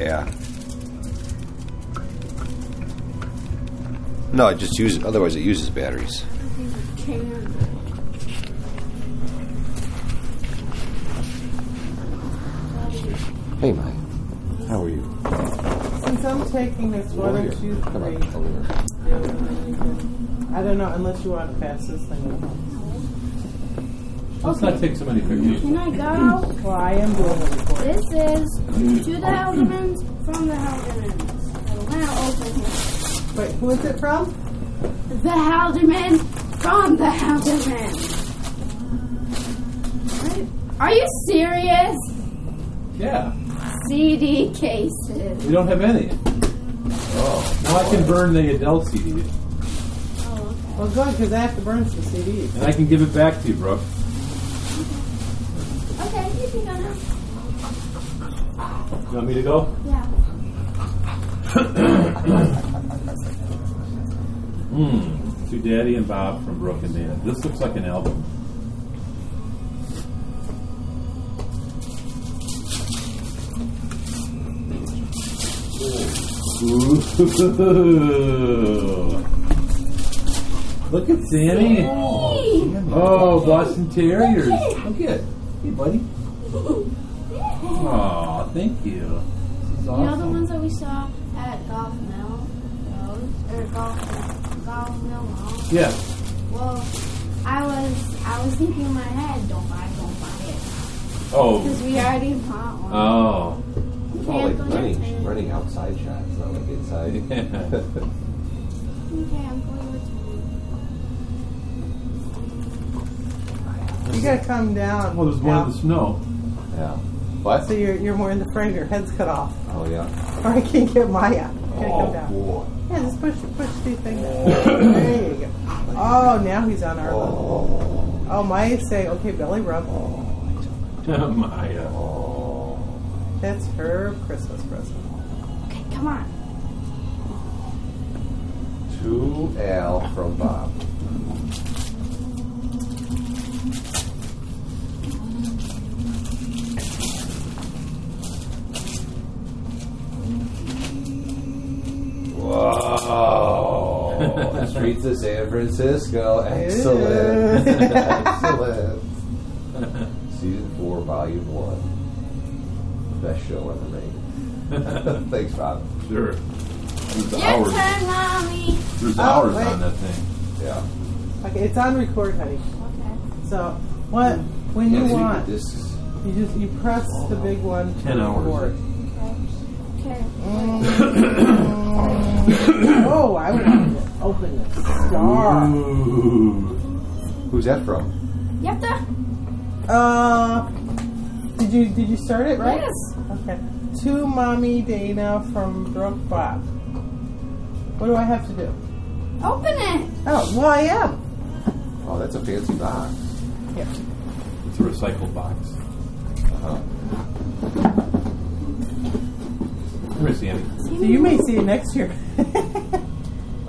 Yeah. No, it just uses. Otherwise, it uses batteries. Hey, Mike. How are you? Since I'm taking this, why Over don't here. you Come on, three? over here. I don't know, unless you want to pass this thing. Let's not take so many pictures. Can I go? Well, I am doing the report. This is to the Haldermans from the Haldermans. I want to open it. Wait, who is it from? The Halderman from the Halderman. Are you serious? Yeah. CD cases. We don't have any. Oh. Well, I can burn the Adele CD, Oh, Well, good, because I have to burn some CDs. and I can give it back to you, Brooke. okay. Okay, you can go now. You want me to go? Yeah. Hmm. To Daddy and Bob from Brooke and Dan. This looks like an album. Ooh. Look at Sammy. Oh, Boston Terriers. Look at. Hey, buddy. Aw, thank you. This is You know the ones that we saw at Golf Mill? Those? Or Golf, golf Mill Mall? Yeah. Well, I was I was thinking in my head, don't buy it, don't buy it. Oh. Because we already bought one. Oh. It's all like running, running outside shots, not like inside. Okay, I'm going with you. You gotta come down. Well, there's one Al. in the snow. yeah. What? So you're, you're more in the frame, your head's cut off. Oh yeah. Or I can't get Maya. Gotta come Oh down. boy. Yeah, just push, push these things down. There you go. Oh, now he's on our level. Oh, oh Maya's say, okay, belly rub. Maya. Uh, That's her Christmas present. Okay, come on. 2L from Bob. Streets of San Francisco. Excellent. Excellent. Season 4, Volume 1. Best show ever made. Thanks, Bob. Sure. There's Your hours. turn, mommy. There's Oh, hours wait. on that thing. Yeah. Okay, it's on record, honey. Okay. So, what, when you want, This you just, you press the big one. to Ten hours. record. Okay. oh, I wanted to open the star. Who's that from? You have to. Uh, did you did you start it right? Yes. Okay. To mommy Dana from Brooke Bob. What do I have to do? Open it. Oh, well I am. Oh, that's a fancy box. Yeah. It's a recycled box. Uh-huh. Where is here, Sammy. So you may see it next year.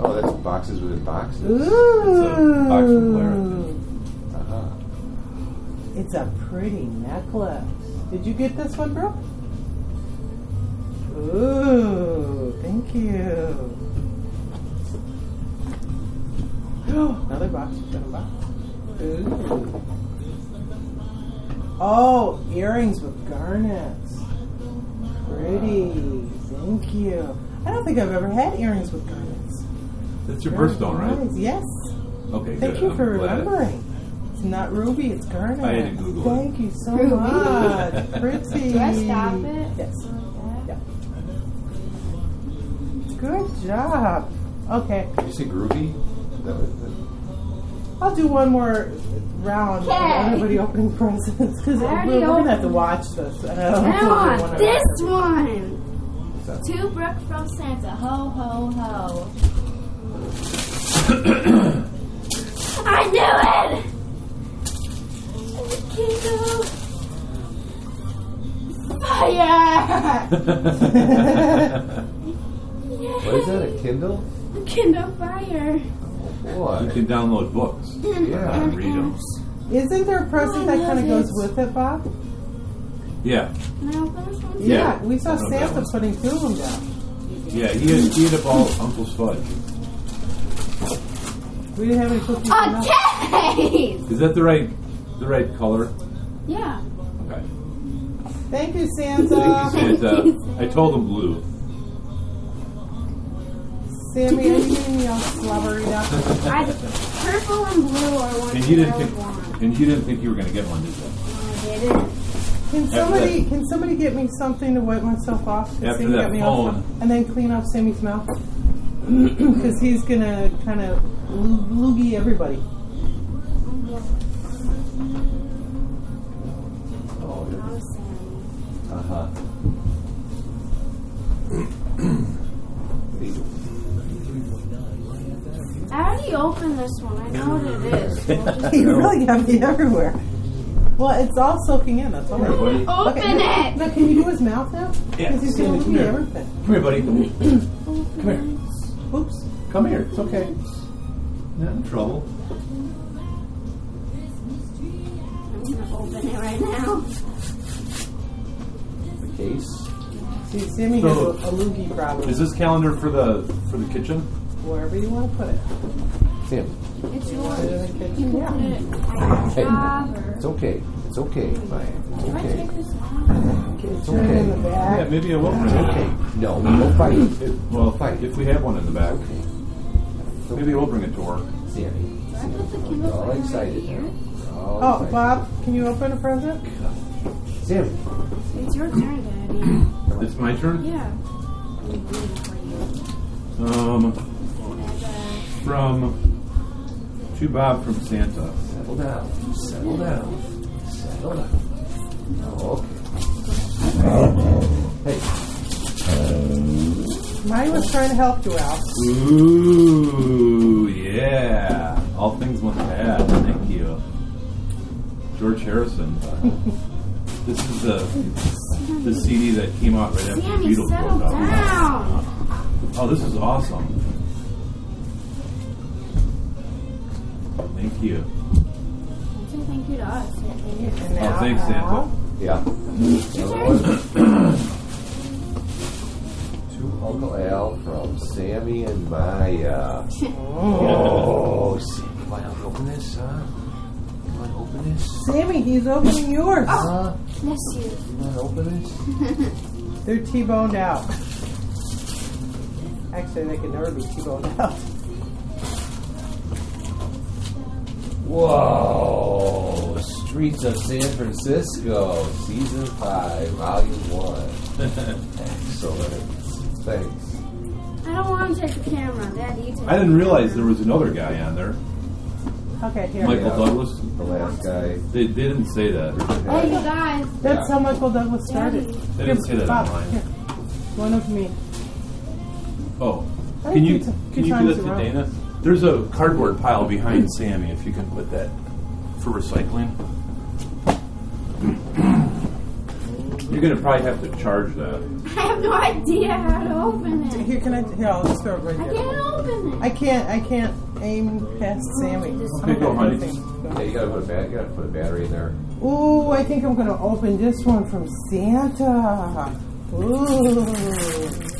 Oh, that's boxes within boxes. Ooh. box from Clarence. Uh-huh. It's a pretty necklace. Did you get this one, bro? Ooh, thank you. Another box. Got a box. Ooh. Oh, earrings with garnets. Pretty. Thank you. I don't think I've ever had earrings with garnets. That's your birthstone, right? nice. Yes. Okay, Thank good. you I'm for glad. remembering. It's not ruby, it's garnet. I had to Google it. Thank you so Ruby. much. Pretty. Do I stop it? Yes. Yeah. Good job. Okay, Did you say groovy? That was the, I'll do one more round of Okay. everybody opening presents because I we're, already we're gonna have to watch this. And I don't know if I we'll do want one of this one. what's that? To Brooke from Santa. Ho, ho, ho. I knew it! Kindle. Fire! What is that, a Kindle? Kindle Fire. You What? can download books. Mm-hmm. Yeah. And read them. Isn't there a present I that kind of love goes it. with it, Bob? Yeah, Can I open? Yeah, Yeah. we saw No, that Santa putting two of them down. yeah. He had, he had up all Uncle's fudge. We didn't have any cookies. A enough. case! Is that the right the right color? Yeah. Okay. Thank you, Thank you, Santa. Santa. I told him blue. Sammy, are you getting me all slobbery up? I, purple and blue are ones And you didn't think want. and you didn't think you were going to get one, did you? Oh, I didn't. Can somebody can somebody get me something to wipe myself off? After Sammy that got me phone. sl- and then clean off Sammy's mouth because he's gonna kind of loogie everybody. Oh, I'm uh huh. I already opened this one. I know what it is. so You really got me everywhere. Well, it's all soaking in. That's all. Everybody. Open Okay, it! Now, can you do his mouth now? Yeah, Because he's gonna Sammy, come here. everything. Come here, buddy. Open here. It. Oops. Come here. It's okay. Not in trouble. I'm gonna open it right now. The case. See, Sammy So- has a, a loogie problem. Is this calendar for the for the kitchen? Wherever you want to put it. Sam, It's Put it yours. in the You kitchen. can Yeah. put it at Hey. your or. it's okay. It's okay. It's okay. take this out? It's Put it in the okay. Yeah, maybe I will bring It's okay. No, no fighting. It- well, Fight. if we have one in the back, Okay. It's maybe we'll bring it to work. Sammy. I put the We're keyboard excited now. We're all Oh, excited. Bob, can you open a present? Sammy. It's your turn, Daddy. It's my turn. Yeah. I'm waiting for you. Um, from to Bob from Santa. Settle down. Settle down. Settle down. Oh, okay. Hey, Mine was trying to help you out. Ooh, yeah. All things must pass. Thank you. George Harrison. This is the the CD that came out right after the Sammy, Beatles settle broke up. down. Oh, this is awesome. Thank you. Say thank you to us. Oh, thanks, Santa. yeah. Another one. to Uncle Al from Sammy and Maya. Oh, oh Sammy, you want to open this, huh? You want to open this? Sammy, he's opening yours. Huh? Bless you. You want to open this? They're T-boned out. Actually, they can never be T-boned out. Whoa! Streets of San Francisco, Season 5, Volume 1. Excellent. Thanks. I don't want to take the camera. Daddy, you take I didn't realize there was another guy on there. Okay, here. Michael Yeah. Douglas. The last guy. They, they didn't say that. Hey, you guys. That's how Michael Douglas started. Daddy. They didn't say that Bob, online. here. One of me. Oh, I can you it's a can few you do times that to around. Dana? There's a cardboard pile behind Sammy. If you can put that for recycling. You're gonna probably have to charge that. I have no idea how to open it. Here, can I? Here, I'll just throw it right I here. can't open it. I can't. I can't aim past Sammy. Okay, go, honey. Yeah, you gotta put a bat- you gotta put a battery in there. Ooh, I think I'm gonna open this one from Santa. Ooh.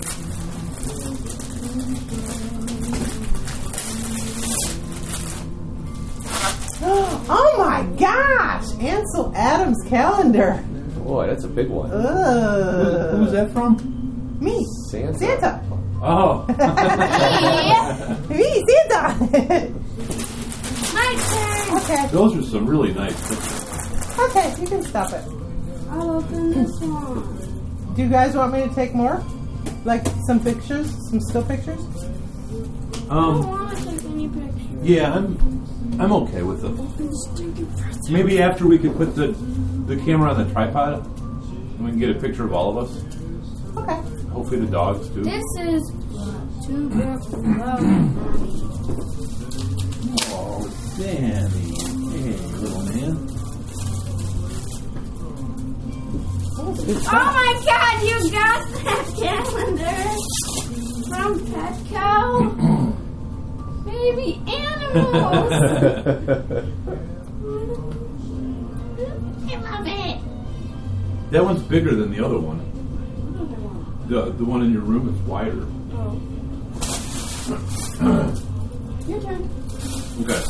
Ansel Adams calendar. Boy, that's a big one. Ugh. Who's that from? Me. Santa. Santa. Oh, Me, Santa. My turn. okay. those are some really nice pictures. Okay, you can stop it. I'll open this one. Do you guys want me to take more? Like some pictures? Some still pictures? I don't Um, want to take any pictures. yeah, I'm I'm okay with it. Maybe after we could put the the camera on the tripod, and we can get a picture of all of us. Okay. Hopefully the dogs too. This is two girls who love. Oh, Sammy. Hey, little man. That was a good Oh my god, you got that calendar from Petco? Baby animals! I love it. That one's bigger than the other one. One. The the one in your room is wider. Oh. Your turn. Okay.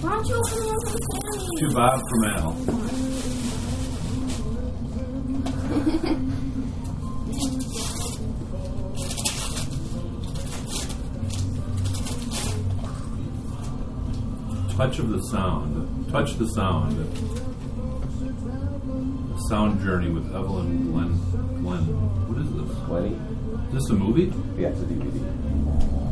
Why don't you open the from Sammy? To Bob from Al. Touch of the sound. Touch the sound. Sound journey with Evelyn Glennie. Glenn. What is this? Lenny? Is this a movie? Yeah, it's a DVD.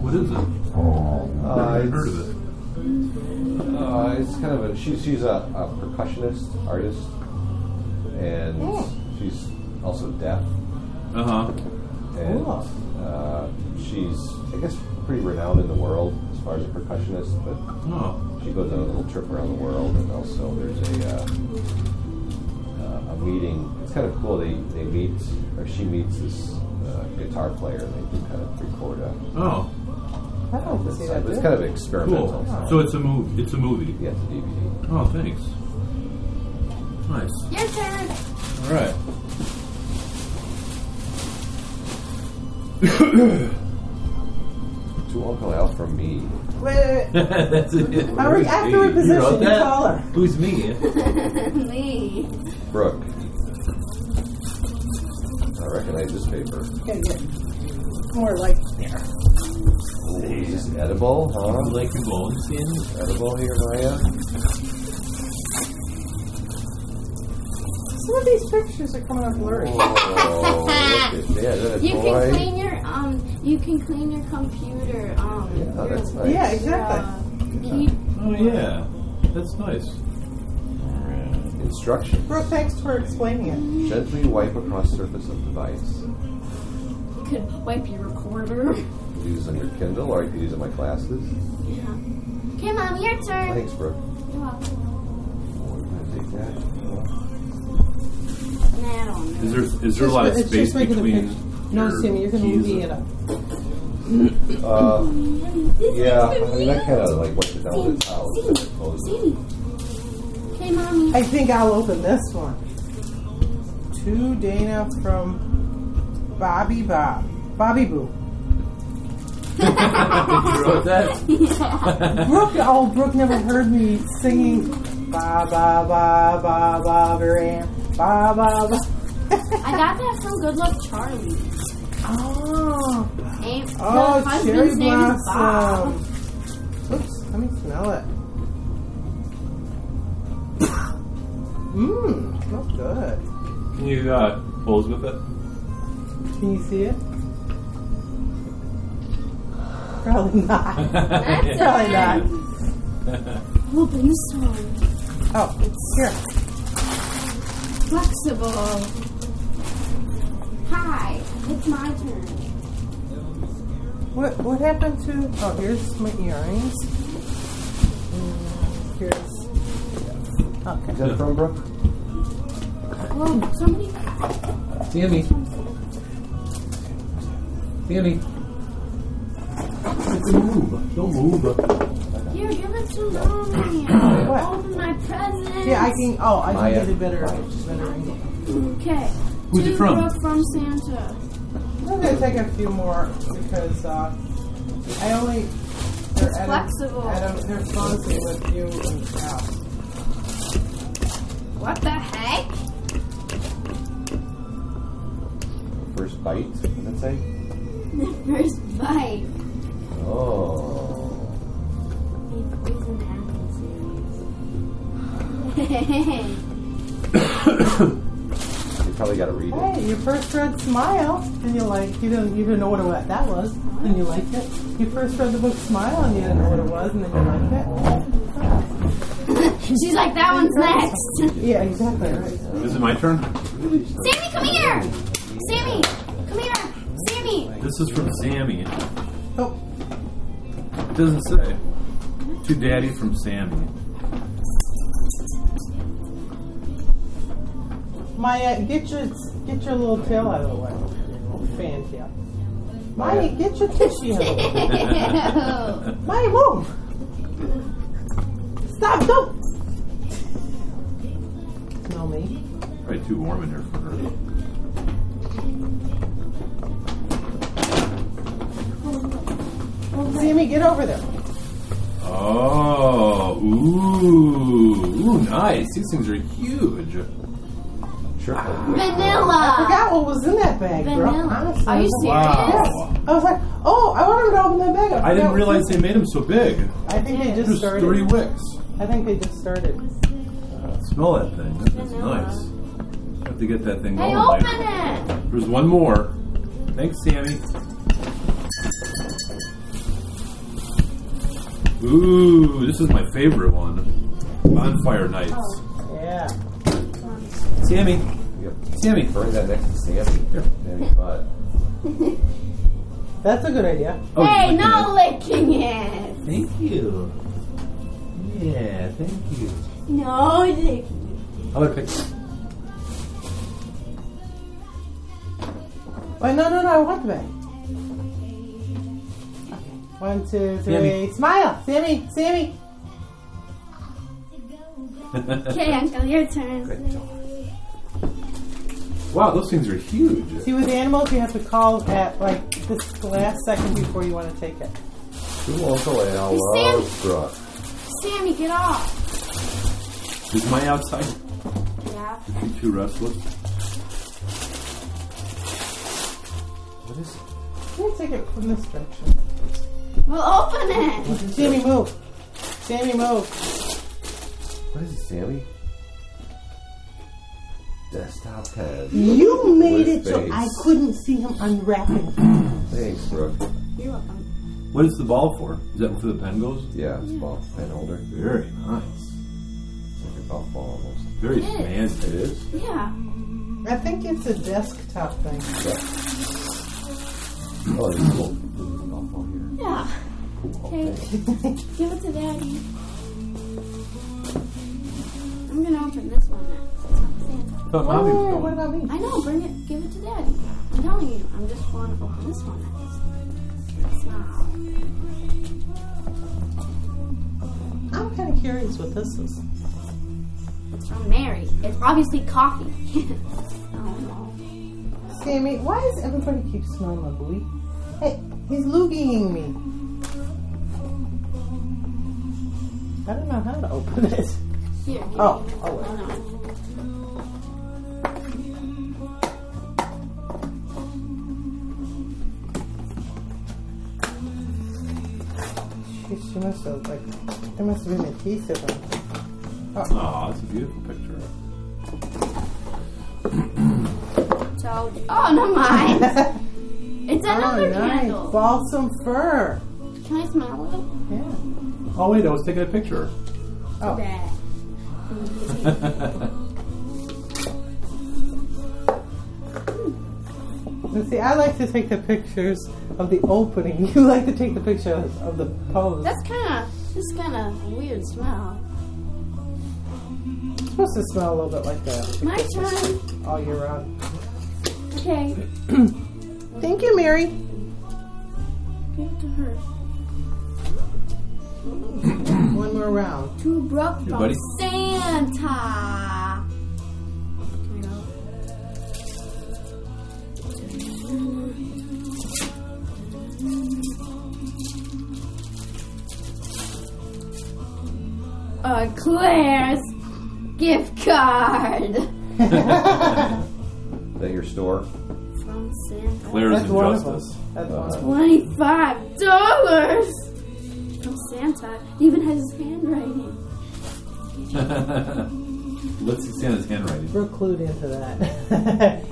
What is it? Uh, I've it's, heard of it. Uh, it's kind of a she's she's a, a percussionist artist, and Hmm. she's also deaf, Uh huh. and Cool. uh, she's I guess pretty renowned in the world as far as a percussionist. But Oh. She goes on a little trip around the world, and also there's a uh, uh, a meeting. It's kind of cool. They they meet or she meets this uh, guitar player, and they can kind of record a. Oh. I don't It's, see that. it's kind of experimental. Cool. So it's a movie. It's a movie. yeah, it's a DVD. Oh, thanks. Nice. Your turn. All right. To Uncle Al from me. Wait, wait, wait. That's it. All right, after we You position, wrote you that? call her. Who's me? Me. Brooke. I recognize this paper. Okay, good. More like there. Ooh, is this edible, You huh? like your bones in? Edible here, Maya? Some of these pictures are coming up blurry. Oh, look at that. Is that You toy? can clean your um. You can clean your computer. Um. Yeah, your, that's nice. Yeah, your, exactly. uh, keep. Oh yeah, that's nice. Instructions. Brooke, thanks for explaining it. Gently wipe across surface of device. You could wipe your recorder. you Use it on your Kindle, or I could use on my classes. Yeah. Okay, mom, your turn. Thanks, Brooke. You're welcome. Is there is there a lot of it's space between? No, your Sammy, you're going to keys movie it up. Uh, yeah, I mean, I me. kind of like wiped it down with a towel. And then closed it. see. Okay, mommy. I think I'll open this one. To Dana from Bobby Bob. Bobby Boo. you wrote that? Brooke, oh, Brooke never heard me singing ba ba ba ba ba ba ba ba ba. I got that from Good Luck Charlie. Oh, Name, oh, the cherry husband's name is Bob. blossom. Oops, let me smell it. Mmm, smells good. Can you uh, pose with it? Can you see it? Probably not. That's Probably not. Open this one. Oh, here. Flexible. Hi, it's my turn. What what happened to? Oh, here's my earrings. Mm, Here's. Is that from Brooke? Oh, somebody. Sammy. Sammy. Don't move. Don't move. Here, give it to mommy. Open my present. Yeah, I can. Oh, I can Maya. get a better, better angle. Okay. Who's to it from? Brooke from Santa. I'm gonna take a few more because uh, I only. They're It's at a- flexible. at a- they're sponsored with you and Al. What the heck? First bite, what did that say? The first bite. Oh. You probably got to read it. Hey, your first read Smile, and you're like you didn't you didn't know what it, that was, and you liked it. You first read the book Smile, and you didn't know what it was, and then you liked it. She's like, that one's next. Yeah, exactly right. Is it my turn? Sammy, come here. Sammy, come here. Sammy. This is from Sammy. Oh, It doesn't say. To Daddy from Sammy. Maya, uh, get your get your little tail out of the way. Fan tail. Maya, uh, get your tissue out of the way. Ew. Maya, move. Stop! Don't. Smell me. Probably too warm in here for her. Sammy, get over there. Oh, ooh, ooh, nice. These things are huge. Triple. I forgot what was in that bag, girl. Vanilla. Honestly. Are you Wow. I was like, oh, I wanted to open that bag. Up. I didn't realize was- they made them so big. I think they just There's started. three wicks. I think they just started. Uh, smell that thing. That's Vanilla. nice. Have to get that thing Hey, going. open later. it. There's one more. Thanks, Sammy. Ooh, this is my favorite one. Bonfire Nights. Oh, yeah. Sammy, Yep. Sammy. Burn that next to Sammy. Here. Sammy butt. That's a good idea. Oh, hey, you're no licking licking it. it. Thank you. Yeah, thank you. No licking. How about a picture? Wait, no, no, no, I want the bag. Okay. One, two, three. Sammy. Smile! Sammy, Sammy! Okay, Uncle, your turn. Good job. Wow, those things are huge. See, with animals, you have to call at like this the last second before you want to take it. Two Uncle Al Hey, loves Brooke. Sammy, get off. Is my outside Yeah. you too restless? What is it? Let me take it from this direction. Well, open it. Sammy, move! Sammy, move! What is it, Sammy? Desktop 10. You made With it so. I couldn't see him unwrapping. Thanks, Brooke. You're welcome. What is the ball for? Is that for the pen goes? Yeah, it's ball pen holder. Very nice. It's like a golf ball almost. Very It is. fancy. It is? Yeah. I think it's a desktop thing. Yeah. Oh, there's a little, there's a golf ball here. Yeah. Cool. Okay. Okay. Give it to Daddy. I'm gonna open this one next. It's not Santa. I thought mommy was what about me? I know. Bring it. Give it to Daddy. I'm telling you. I'm just going to open this one next. It's not. I'm kind of curious what this is. It's from Mary. It's obviously coffee. oh no. Sammy, why does everybody keep smelling my booty? Hey, he's loogieing me. I don't know how to open it. Here. give Oh, me- oh, wait. oh no. She, she must have, like, there must have been a piece of him. Oh, that's a beautiful picture. So, oh, never mind. It's another oh, nice. candle. Balsam fir. Can I smell it? Yeah. Oh wait, I was taking a picture. Oh. And see, I like to take the pictures of the opening. You like to take the pictures of the pose. That's kind of, this kind of weird smell. It's supposed to smell a little bit like that My turn. all year round. Okay. Thank you, Mary. Give it to her. One more round. Two Brooke Here, from. Santa. Uh, Claire's gift card Is that your store? from Santa. Claire's That's one. Injustice. That's one. Twenty-five dollars from Santa. He even has his handwriting. Let's see Santa's handwriting. We're clued into that.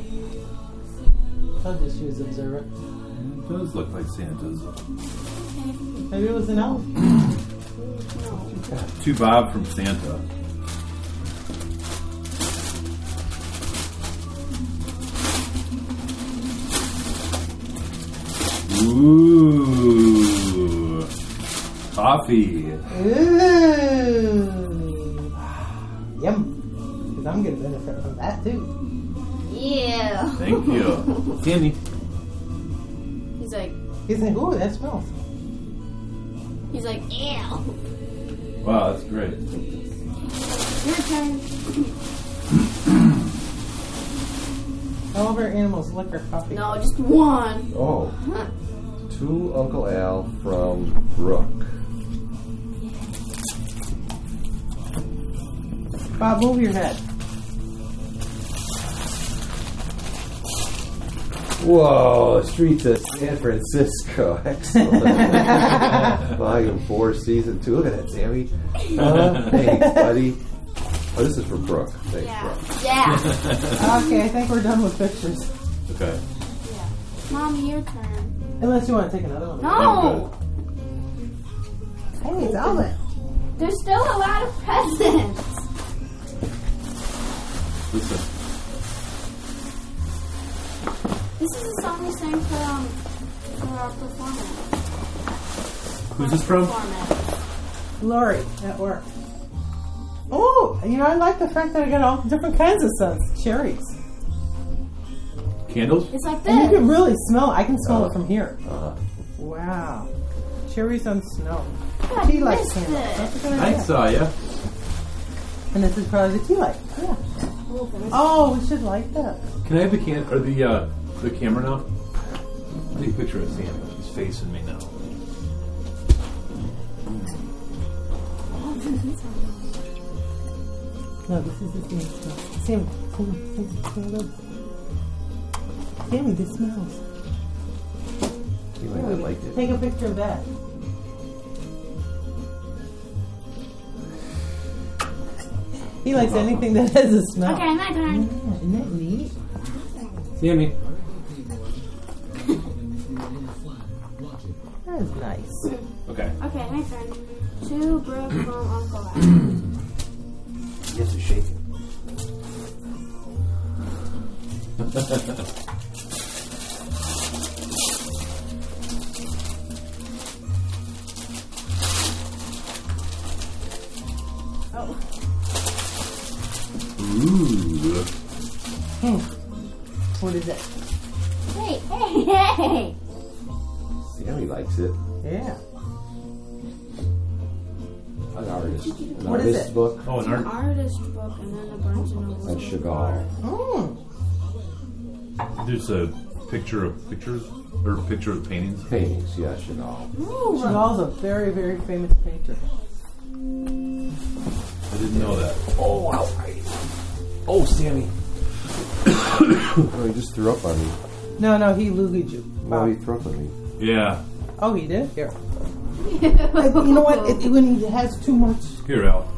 I'll just use observer. It does look like Santa's. Maybe it was an elf. To Bob from Santa. Ooh. Coffee. Ooh. Yum. Because I'm going to benefit from that too. Yeah. Thank you. Sammy. He's like, He's like, ooh, that smells. He's like, ew. Wow, that's great. Your turn. All of our animals lick our puppy. No, just one. Oh, to Uncle Al from Brooke. Bob, move your head. Whoa, Streets of San Francisco. Excellent. Volume 4, Season 2. Look at that, Sammy. Uh, thanks, buddy. Oh, this is for Brooke. Thanks, Yeah. Brooke. Yeah. Okay, I think we're done with pictures. Okay. yeah. Mommy, your turn. Unless you want to take another one. No. Hey, Zelda. There's still a lot of presents. Listen. This is a song we sang for um for our performance. Who's this from? Performance. Lori at work. Oh, you know, I like the fact that I got all different kinds of scents. Cherries. Candles? It's like And you can really smell I can smell it from here. Uh-huh. Wow. Cherries on snow. God, Tea you light missed candle. it. That's a good I idea. saw ya. And this is probably the tea light. Yeah. Oh, we should light that. Can I have the can or the uh, the camera now? Take a picture of Sam. He's facing me now. No, this is the same smell. Sammy, come on. Sammy, smell this. Sammy, this smells. You might not like it. Take a picture of that. He likes anything that has a smell. Okay, my turn. Yeah, isn't that neat? Sammy. That is nice. Okay. Okay, my turn. To Brooke from Uncle Al. You have to shake it. Oh. Ooh. Hmm. What is it? Hey, hey, hey! Sammy likes it. Yeah. An artist. An What is artist it? book. Oh, an An art. artist book and then a Barnes and Noble. And Chagall. Mm. There's a picture of pictures or picture of paintings. Paintings, yeah, Chagall. Ooh, Chagall's a very, very famous painter. I didn't know that. Oh, wow. Oh, Sammy. oh, he just threw up on me. No, no, he loogied you. No, he threw up on me. Yeah. Oh, he did? Here. you know what? It, when he has too much. Here, Al.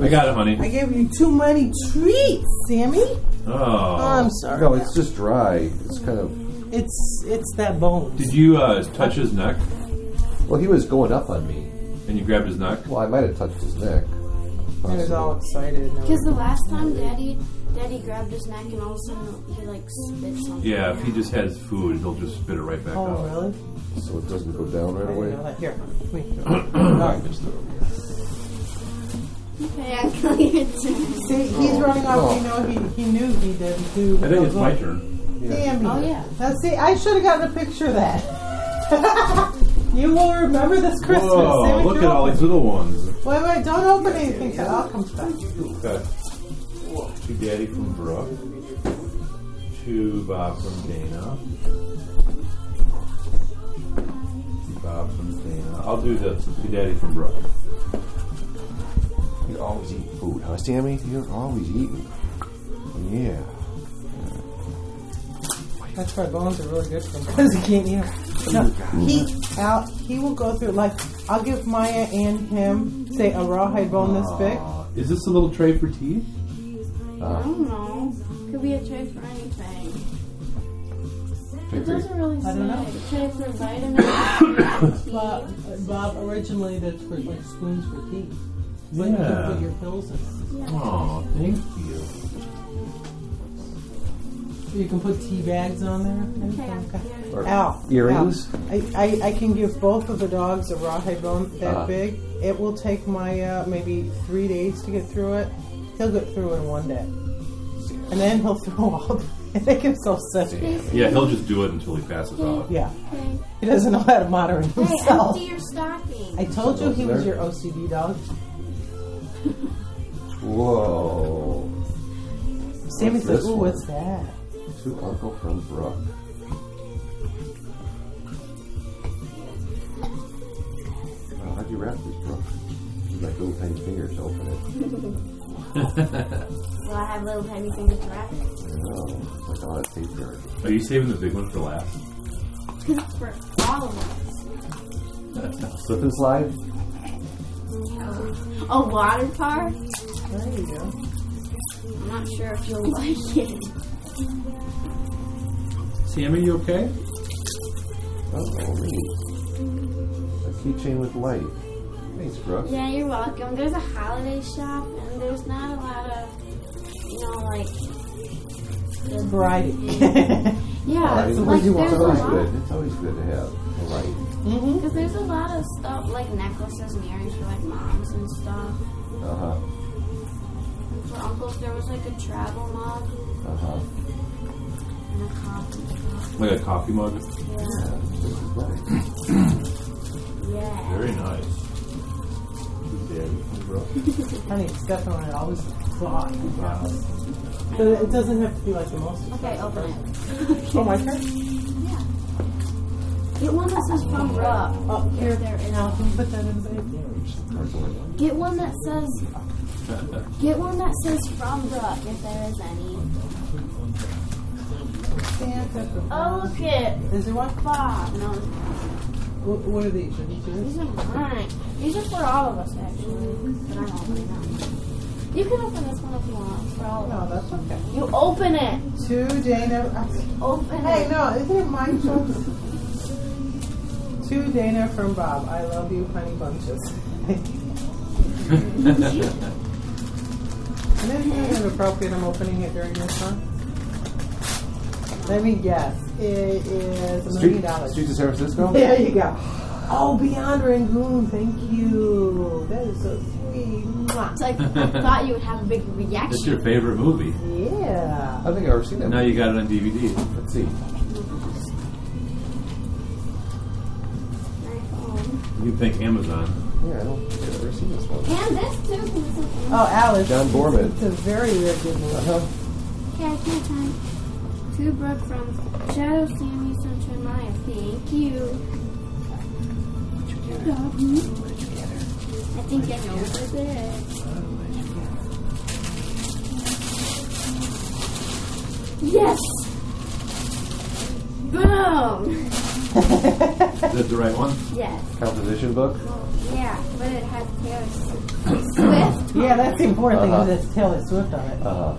I got it, honey. I gave you too many treats, Sammy. Oh. I'm sorry. No, it's just dry. It's kind of. It's it's that bone. Did you uh, touch his neck Well, he was going up on me. and you grabbed his neck? Well, I might have touched his neck. He was all excited. and Because the last time Daddy, Daddy grabbed his neck and all of a sudden he like spit something. Yeah, if he just has food, he'll just spit it right back Oh, out. really? So it doesn't go down right I away. didn't know that. Here, come here. I missed it here. Okay, I cleared it. See, he's running off. You know, he, he knew he didn't do. I think it's my those- turn. Damn Oh, you. yeah. Now, see, I should have gotten a picture of that. you will remember this Christmas. Whoa, Sammy, look at don't- all these little ones. Wait, wait, don't open anything till Al comes back. Okay. To Daddy from Brooke. To Bob from Dana. To Bob. I'll do the to Daddy from Brooklyn. You always eat food, huh, Sammy? You're always eating. Yeah. That's why bones are really good for him because he can't eat them. No, he Al, he will go through like I'll give Maya and him say a rawhide bone this big. Is this a little tray for tea? I don't know. Could be a tray for anything. It doesn't really I don't know. say. Tray for vitamins. Bob, Bob originally that's for like spoons for tea. But you Yeah. can put your pills in. Oh, thank you. You can put tea bags on there. Okay, anything. yeah. Or Al, earrings? Al, I, I, I can give both of the dogs a rawhide bone that Uh-huh. big. It will take my uh, maybe three days to get through it. He'll get through it in one day, and then he'll throw up and make himself sick. Yeah, he'll just do it until he passes out. Yeah, he doesn't know how to moderate Hey, himself. empty your stocking. I told you he was your OCD dog. Whoa. Sammy What's said, this "Ooh, one? what's that?" To Uncle from Brooke. Wow, how'd you wrap this, Brooke? You like little tiny fingers to open it. Will I have little tiny fingers to wrap it? Oh, it's like all that paper. Are you saving the big one for last? It's for all of us. Slip and slide? A water park? There you go. I'm not sure if you'll like it. Sammy, you okay? Oh, me. A keychain with light. Thanks, Brooke. Yeah, you're welcome. There's a holiday shop, and there's not a lot of, you know, like. Variety. Yeah, I mean, so like you? It's there's a always lot. good. It's always good to have a light. mm-hmm. Because there's a lot of stuff, like necklaces and earrings for like moms and stuff. Uh huh. And for uncles, there was like a travel mug Uh huh. and a coffee cup. Like a coffee mug? Yeah. This is nice. Yeah. Very nice. Daddy from Brooke. Honey, it's definitely always thought. Wow. So it doesn't have to be like the most. Okay, open it. Oh, my turn? Yeah. Get one that says from Brooke. Oh, here. There is. Now, can you put that in the bag? Cardboard. Get one that says. Get one that says from Brooke if there is any. Oh look it. Is there one? Bob. No, Wh- What are these? Are these yours? these are mine. These are for all of us actually. But I'm opening them. You can open this one if you want. It's for all of No, us. that's okay. You open it. To Dana. Open Hey, it. no, isn't it my choice? to Dana from Bob. I love you, honey bunches. And then is it appropriate I'm opening it during this one? Let me guess. It is a million Street, dollars. Streets of San Francisco? There you go. Oh, Beyond Rangoon. Thank you. That is so sweet. Mwah. It's like I thought you would have a big That's reaction. your favorite movie. Yeah. I don't think I've ever seen that. Now you got it on DVD. Let's see. iPhone. You think Amazon. Yeah, I don't think I've ever seen this one. And this too. 'cause it's a- Oh, Alice. John Boorman. It's a very weird good movie. Uh-huh. Okay, I can't time. To Brooke from Shadow Sammy Sunshine Maya. Thank you. I think I know what it is. Yes! Boom! Is that the right one? Yes. Composition book? Yeah, but it has Taylor Swift. Yeah, that's the important thing Uh-huh. is it's Taylor Swift on it. Uh huh.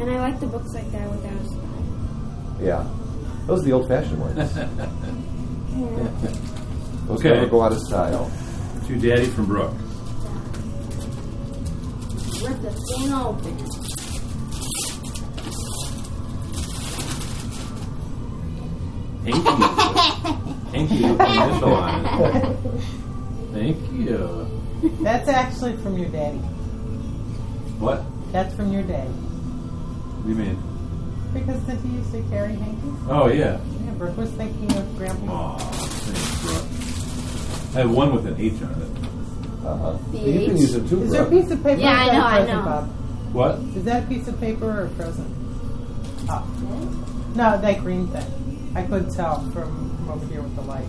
And I like the books like that without a spine. Yeah. Those are the old fashioned ones. Those Okay. never go out of style. To Daddy from Brooke. Rip the thing open. Thank you. Thank you. Initial on it. Thank you. That's actually from your daddy. What? That's from your daddy. What do you mean? Because did he used to carry hankies? Oh, yeah. Yeah, Brooke was thinking of Grandpa. Aw, thanks, Brooke. I have one with an H on it. Uh huh. The You can use them too, Is there a Brooke. piece of paper? Yeah, or is I that know, a I present, know. Bob? What? Is that a piece of paper or a present? Oh. No, that green thing. I couldn't tell from, from over here with the light.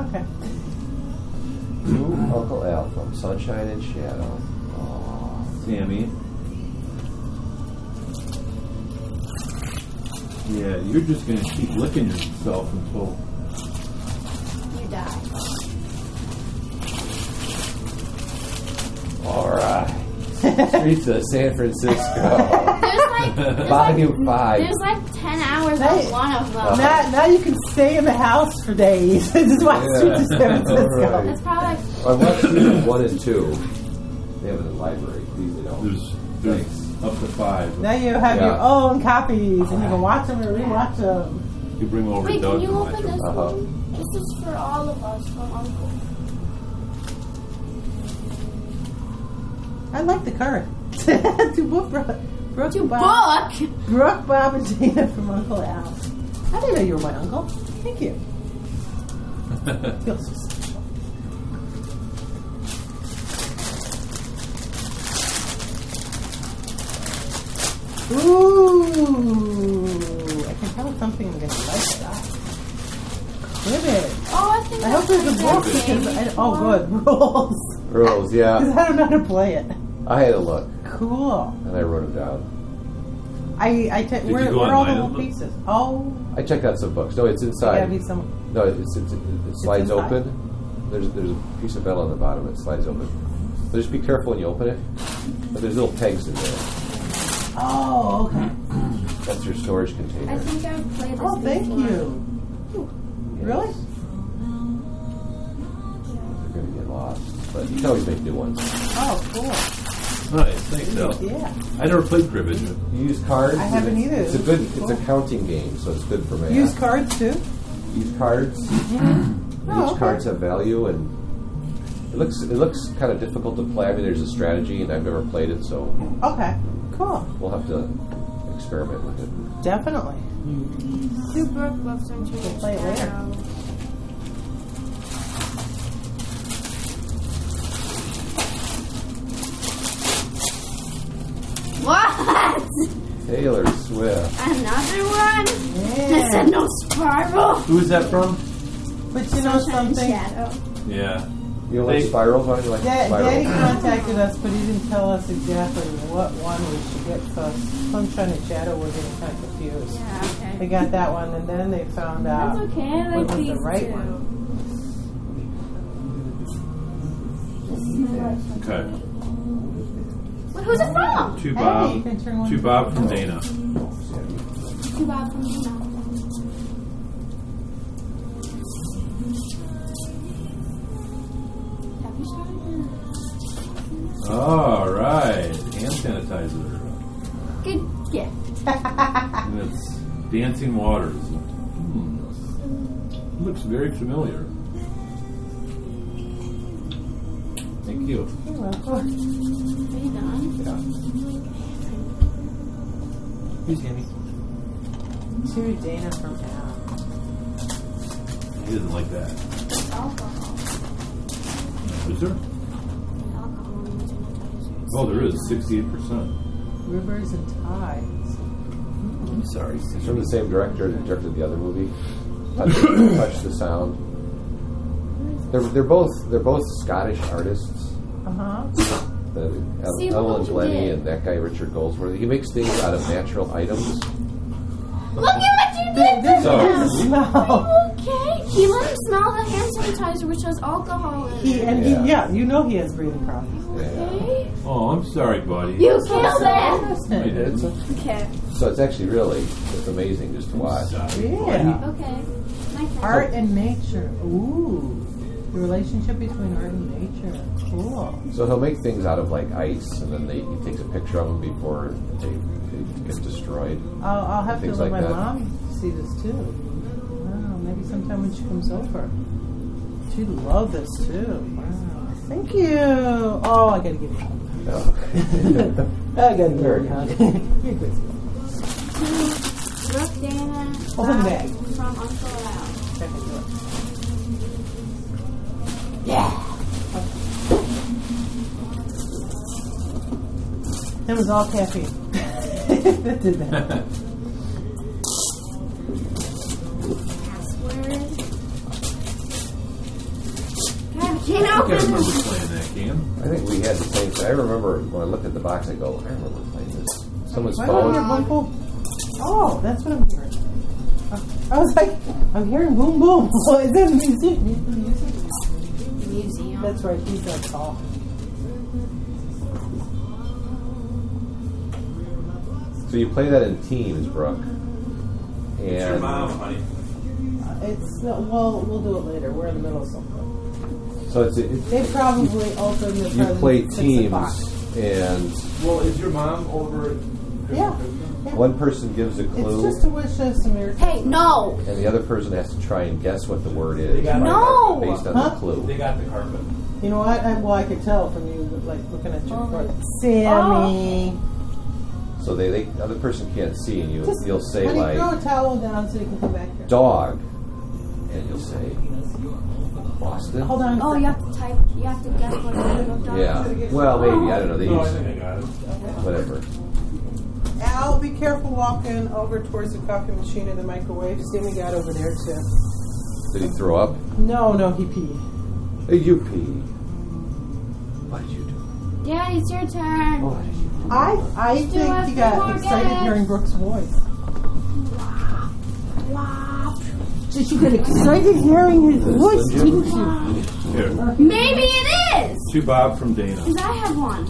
Okay. To Uncle Al from Sunshine and Shadow. Aw. Sammy. Yeah, you're just gonna keep licking yourself until You die. All right. Streets of San Francisco. There's like, there's like, Volume 5. there's like 10 hours Hey. on one of them. Now, now you can stay in the house for days. this is why Yeah. Streets of San Francisco. Right. It's probably like, I watched one and two. They have it in the library. These they don't. there's there's up to five. Now you have Yeah. your own copies, and you can watch them or rewatch them. You bring them over wait, Doug can you open them. this Uh-huh. one? This is for all of us from Uncle. I like the card. to book, Brooke, Brooke, To Bob, book! Brooke, Bob, and Dana from Uncle Al. I didn't know you were my uncle. Thank you. Feels so special. can tell something against like that. Cribbage. Oh, I think I hope there's a book that game. because I, oh good rules Rules, yeah. because yeah. I don't know how to play it. I had a look, Cool. and I wrote it down. I I te- Did where, you go where are all the online little and look? pieces? Oh, I checked out some books. No, it's gotta inside. be some. No, it's, it's, it slides inside? open. There's there's a piece of metal on the bottom. It slides open. So just be careful when you open it. But there's little pegs in there. Oh, okay. That's your storage container. I think I've played this Oh, thank before. you. Really? They're going to get lost, but you can always make new ones. Oh, cool. Nice, thanks, Al. Yeah. I never played cribbage. You use cards. I haven't either. It's a good. It's It's a counting game, so it's good for math. Use cards too. Use cards. Mm-hmm. Oh, Each okay. cards have value, and it looks it looks kind of difficult to play. I mean, there's a strategy, and I've never played it, so Okay. Cool. we'll have to experiment with it. Definitely. Two Brooke books on Change We'll play it later. What? Taylor Swift. Another one? I Yeah. said no spiral. Who is that from? But you know Sunshine and something? Shadow. Yeah. You don't like They- spirals? Why don't you like Da- spirals? Daddy contacted us, but he didn't tell us exactly what one we should get. So Sunshine and Shadow were getting kind of confused. Yeah, They okay. got that one, and then they found out That's okay. I what was these the right two. one. Okay. Wait, who's it from? Two Hey, Bob. you can turn one. Two Bob from Dana. Too bad from you All right. Hand sanitizer. Good gift. And it's Dancing Waters. Hmm. Looks very familiar. Thank you. You're welcome. Are you done? Yeah. Here's Hammy. To Dana from Al. He doesn't like that. Alcohol. Is there? Alcohol in the sanitizers. Oh, there is. 68%. Rivers and Tides. I'm sorry. It's from the same director that directed the other movie, Touch, Touch the Sound. They're, they're both they're both Scottish artists. Uh huh. The, El- See, Ellen look what you Glennie and that guy Richard Goldsworthy. He makes things out of natural items. Look at what you did There's to So- there's a smell. Okay. He let him smell the hand sanitizer, which has alcohol in it. He it. and Yeah. he, yeah, you know he has breathing problems. Okay. Oh, I'm sorry, buddy. You killed it. I did. Okay. So it's actually really it's amazing just to watch. Yeah. Okay. My turn. Art and nature. Ooh. The relationship between art and nature. Cool. So he'll make things out of like ice, and then they, he takes a picture of them before they, they get destroyed. I'll, I'll have to let like my that. mom see this too. Wow, maybe sometime when she comes over. She'd love this too. Wow. Thank you. Oh, I gotta give you a hug. Oh. I gotta give you a hug. You're good. Brooke Dana. Open the bag. From Uncle Al. Check it. It was all caffeine. that did that. God, I can't remember playing that game. I think we had the same thing. I remember when I looked at the box, I go, I remember playing this. Someone's Why do I hear boom boom? Oh, that's what I'm hearing. I was like, I'm hearing boom boom. So is that music? music? Museum. That's right, he's that tall. So you play that in teams, Brooke. And honey. Uh, it's no, well, we'll do it later. We're in the middle of something. So it's it, They probably open the you play teams, and Well, is your mom over? at Yeah. Yeah. one person gives a clue. It's clue, just to wish us a Merry Hey, no. and the other person has to try and guess what the word is No. based on Huh? the clue. They got the carpet. You know what? I, well, I could tell from you, like looking at your Oh. report. Sammy, So they, they the other person can't see, and you just you'll say honey, like throw a towel down so you can come back here. dog, and you'll say Boston. Hold on. Oh, you have to type. You have to guess what kind of dog. Yeah. Well, maybe I don't know. They No, I use think I got it. whatever. Al, be careful walking over towards the coffee machine and the microwave. Sammy got over there too. Did he throw up? No, no, he peed. Hey, you pee. What did you do? Yeah, it's your turn. What did you do? I I Still think he got excited it. hearing Brooke's voice. Wow. Wow. Did you get excited hearing his voice, Jim? didn't you? Here, Maybe it is. to Bob from Dana. Because I have one.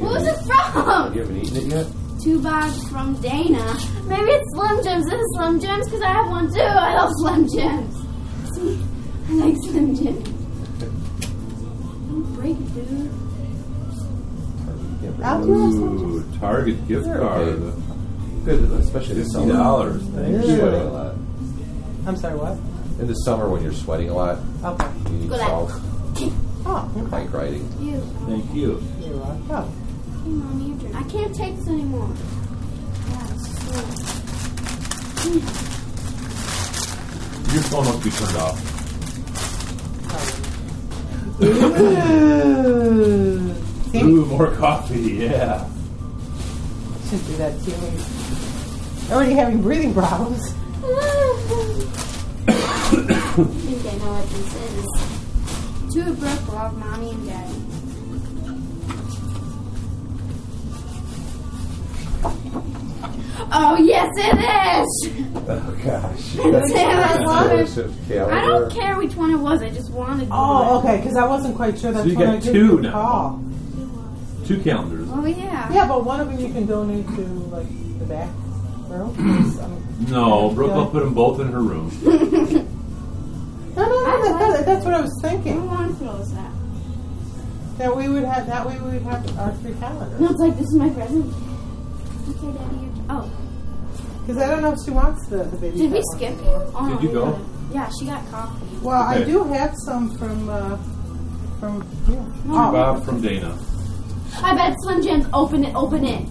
Who was it You from? haven't eaten it yet? Two bags from Dana. Maybe it's Slim Jims. This is Slim Jims because I have one too. I love Slim Jims. See? I like Slim Jims. Don't break it, dude. You can't Al, bring do you those. have some? Ooh, Target gift card. Good, especially the fifty dollars. When Thank you're you. Sweating a lot. I'm sorry, what? In the summer when you're sweating a lot, Okay. you need Go salt. Oh, okay. Bike riding. You. Thank you. You're welcome. Hey, mommy, your turn. I can't take this anymore. Yeah, it's so. Your phone must be turned off. Ooh. Sammy Ooh, more coffee. Yeah. should do that too. Already having breathing problems. I think I know what this is. Two love mommy and daddy. Oh yes, it is. Oh gosh. Delicious I calendar. don't care which one it was. I just wanted. Oh, one. okay, because I wasn't quite sure. That's So you when got I two now. call. Two calendars. Oh yeah. Yeah, but one of them you can donate to like the back room. um, No, Brooke will put them both in her room. no, no, no. That, that, that's what I was thinking. don't want to throw that. That we would have. That way we would have our three calendars. No, it's like this is my present. Okay, daddy. Your turn. Oh, Because I don't know if she wants the the baby. did we fat skip you? Oh, Did you we go? didn't. Yeah, she got coffee. Well, I Okay. do have some from uh, from you. No. Oh, Bob from Dana. I bet Slim Jims. Open it. Open it.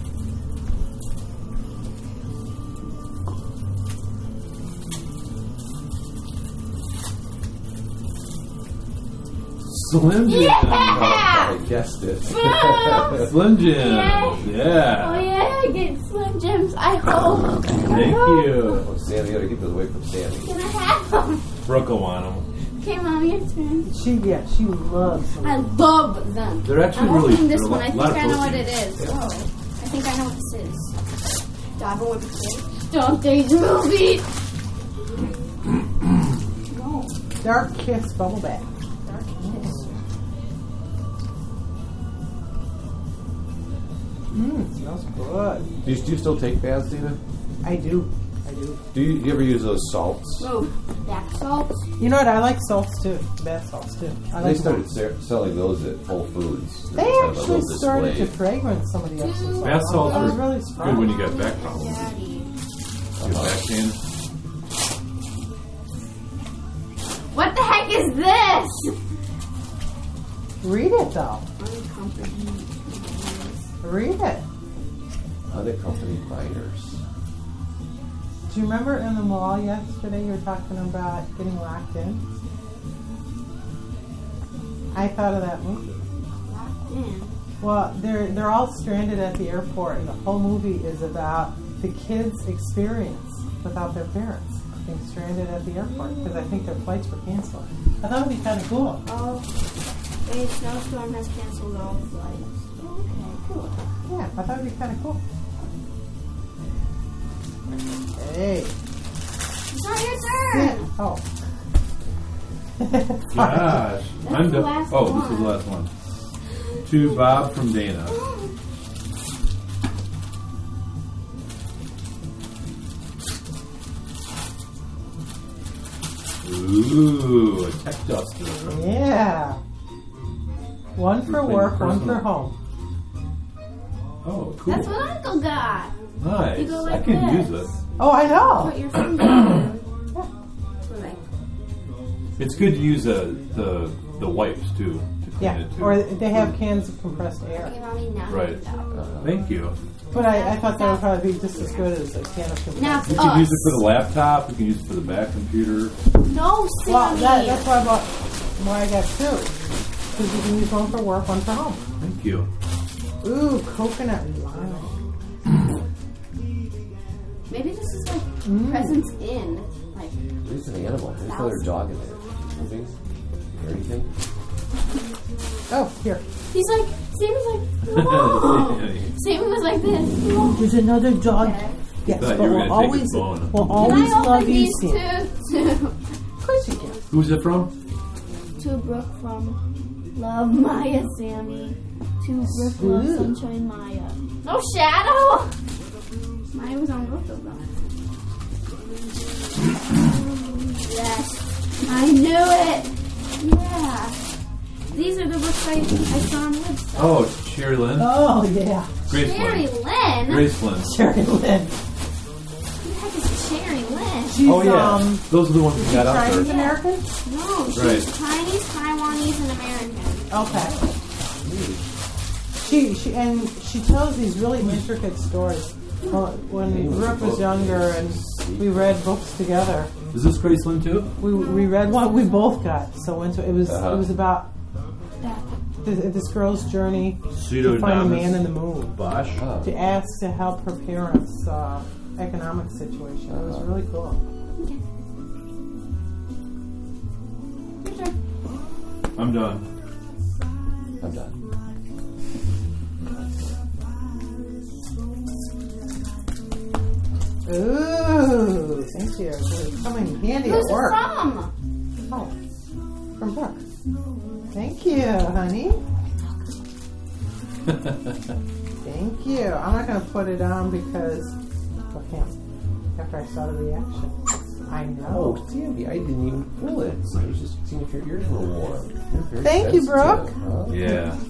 Slim Jim. Yeah! Oh, I guessed it. Slim Jim. Yeah. Oh Yeah. yeah, I get Slim Jims. I hope. Thank you. Oh, Sammy, you gotta get those away from Sammy. Can I have them? Brooke will want them. Okay, mom, your turn. she yeah, she loves them. I love them. They're actually I'm really opening this one. I think I know what protein. it is. Oh, I think I know what this is. Dava whipped cream. Don't think the movie. no, Dark Kiss bubble bath. Mmm, smells good. Do you, do you still take baths, Dina? I do. I do. Do you, you ever use those salts? Oh, back salts. You know what? I like salts too. Bath salts too. I They like started ser- selling those at Whole Foods. They Kind of a actually little started to display. fragrance some of the episodes. Bath salts I was are really good surprised. when you got back problems. Daddy. Your back pain. What the heck is this? Read it though. Unaccompanied. Read it. Other company minors. Do you remember in the mall yesterday you were talking about getting locked in? I thought of that movie. Locked in. Well, they're they're all stranded at the airport, and the whole movie is about the kids' experience without their parents being stranded at the airport because I think their flights were canceled. I thought it'd be kind of cool. Oh, a snowstorm has canceled all flights. Okay, cool. Yeah, I thought it'd be kind of cool. Hey. It's not your turn. Oh. Gosh. I'm the done. last Oh, this is the last one. To Bob from Dana. Ooh, a tech duster. Yeah. One for work, one for home. Oh, cool. That's what Uncle got. nice. You go I can this. use it. Oh, I know. Put your finger in. For like, It's good to use uh, the the wipes too to clean Yeah, it too. or they have cans of compressed air. okay, mommy, now Right. it's out. Thank you. But I, I thought that would probably be just as good as a can of compressed Now air. it's You can use it for the laptop. You can use it for the back computer. No, Sammy. Well, that, that's why I bought, why I got two. Because you can use one for work, one for home. Thank you. Ooh, coconut and lime. Maybe this is like Mm. presents in. Like, There's an animal. There's another dog in there. Moving? Hear anything? Oh, here. he's like, Sammy was like, whoa. Sammy was like this. Whoa. There's another dog. Okay. Yes, Thought but you were we'll gonna take always, his bone. we'll Can always I open love you, these Sam. two? two? Of course you can. Who's it from? To Brooke from Love Maya Sammy. To Brooke Love Ooh. Sunshine Maya. No shadow! Maya was on both of them. yes. I knew it! Yeah. These are the books I, I saw on the website. Oh, Sherry Lynn. Oh, yeah. Grace Sherry Lynn. Lynn? Grace Lin. Sherry Lynn. Who the heck is Sherry Lynn? She's, Oh yeah, um, those are the ones we got out Chinese. American? No, she's Right. Chinese, Taiwanese, and American. Okay. She, she and she tells these really intricate stories. Well, when Brooke was younger and we read books together, Is this Grace Lin too? we, we read one we both got. So into it was Uh-huh. it was about this, this girl's journey to find a man in the moon. Bosch. Oh. To ask to help her parents' uh, economic situation. It was really cool. I'm done. I'm done. Ooh, thank you. It's coming in handy Who's at it work. from? Oh, from Brooke. Thank you, honey. Thank you. I'm not going to put it on because of him. After I saw the reaction. I know. Oh, Sandy, I didn't even feel it. I was just seeing if your ears were warm. You're Thank you, Brooke. huh? Yeah.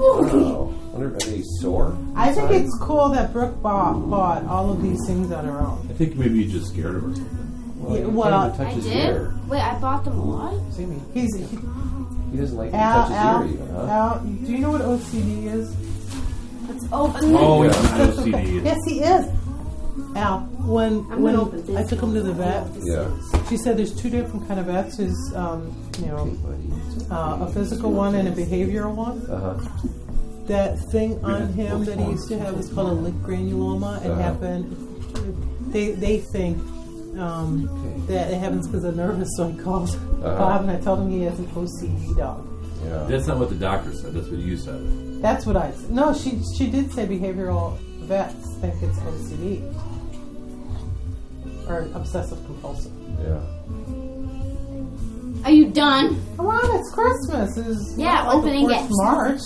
Oh, wonder are they sore? I think it's cool that Brooke bought, bought all of these things on her own. I think maybe you're just scared of her or something. Well, Yeah, you well, can't even touch I his did? ear. Wait, I bought them what? Sammy, He's he, he doesn't like you to Al, touch his Al, ear even, huh? Al. Do you know what OCD is? Let's open Oh, it. he's not OCD. Yes, he is. Al, when I'm when gonna open this I took him to the vet, Yeah. she said there's two different kind of vets. There's um, you know buddy. Uh, a physical one and a behavioral one. Uh-huh. That thing on him that he used to have was called a lick granuloma. It Uh-huh. happened. They they think um, Okay. that it happens because of nervous. So I called Uh-huh. Bob and I told him he has an OCD dog. Yeah. That's not what the doctor said. That's what you said. That's what I said. No, she she did say behavioral vets think it's OCD or obsessive compulsive. yeah. Are you done? Come on, it's Christmas. It's Yeah, like opening it. March.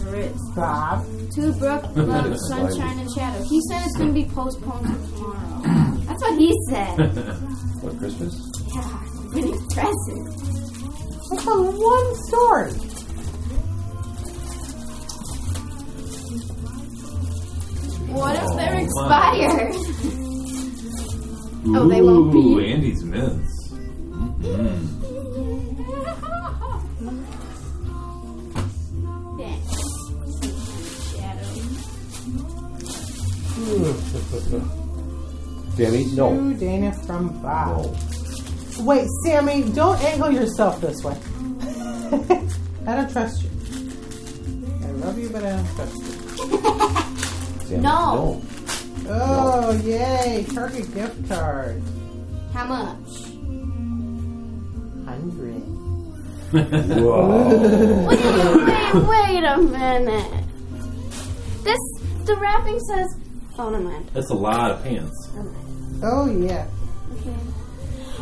There is. Bob. To Brooke, Love, Sunshine, and Shadow. He said it's going to be postponed to tomorrow. That's what he said. What, Christmas? yeah, really impressive. That's a one story. What if they're Oh, expired? Ooh, Oh, they won't be. Andes mints. Mm. Sammy, no. To Dana from Bob. No. Wait, Sammy, don't angle yourself this way. I don't trust you. I love you, but I don't trust you. Sammy, No. Oh, yay! Target gift card. How much? Hundred. no. Whoa. Wait, wait, wait a minute. This, the wrapping says, oh, never mind. That's a lot of pants. Never mind. Oh, yeah. Okay.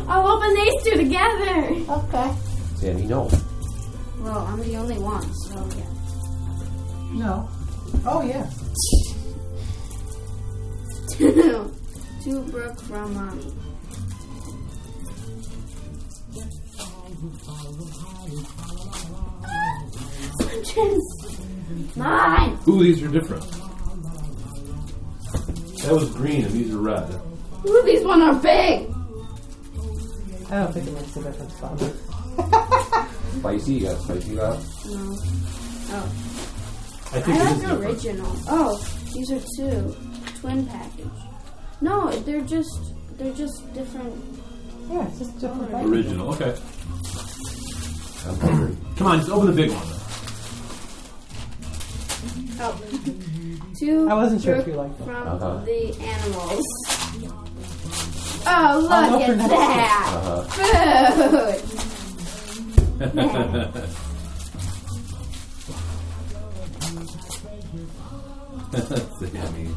I'll open these two together. Okay. Sammy, no. Well, I'm the only one, so yeah. No. Oh, yeah. to Brooke from um, mommy. Mine. Ooh, these are different. That was green, and these are red. Ooh, these one are big. I don't think it makes a difference, Bob. Spicy? You got spicy left? No. Oh, I I think it like is the different. original. Oh, these are two twin package. No, they're just they're just different. Yeah, it's just different. Alright. Original. Okay. I'm hungry. Come on, just open the big one. Oh. Two I wasn't sure if Brooke you liked them. from Uh-huh. the animals. Oh, look look at that! Uh-huh. Food! Sammy.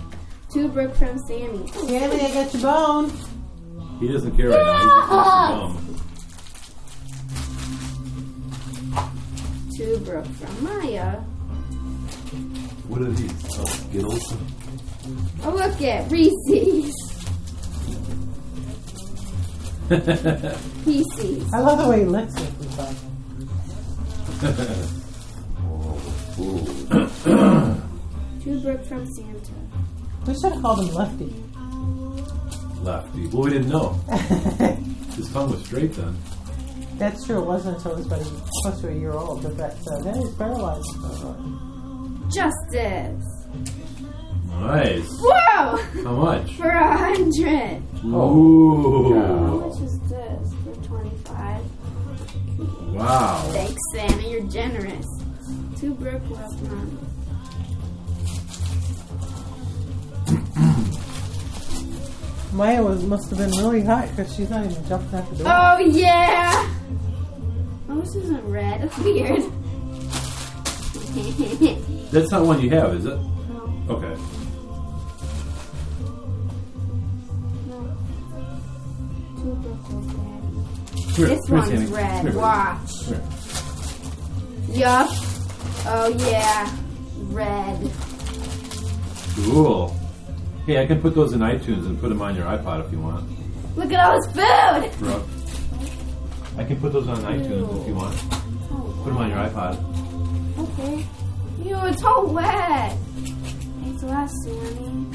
Two Brooke from Sammy. Sammy, I got your bone. He doesn't care right now. He's just Two Brooke from Maya. What are these? Oh, Skittles? Oh, look at Reese's. Reese's. I love the way he licks it. It's like, Ooh. Two Brooke from Santa. we should have called him Lefty. Lefty. Well, we didn't know. His tongue was straight then. That's true. It wasn't until he was about a, close to a year old that that said, hey, he's paralyzed. Justice. Nice. Whoa! How much? For a hundred. Oh. Ooh. How much is this? For twenty-five. Wow. Thanks, Sammy. You're generous. Two Brooke left none. Maya was must have been really hot because she's not even jumping out the door. Oh yeah. Oh, this isn't red. That's weird. That's not one you have, is it? no, Okay. no. Two Brooke was here, This one's Sammy. red. Here. Watch. Come here. Yup. Oh yeah. Red. Cool. Hey, I can put those in iTunes and put them on your iPod if you want. Look at all this food. Brooke. I can put those on iTunes if you want. Oh, Put them on your iPod. Okay. Ew, it's all wet. It's a lot, Sammy.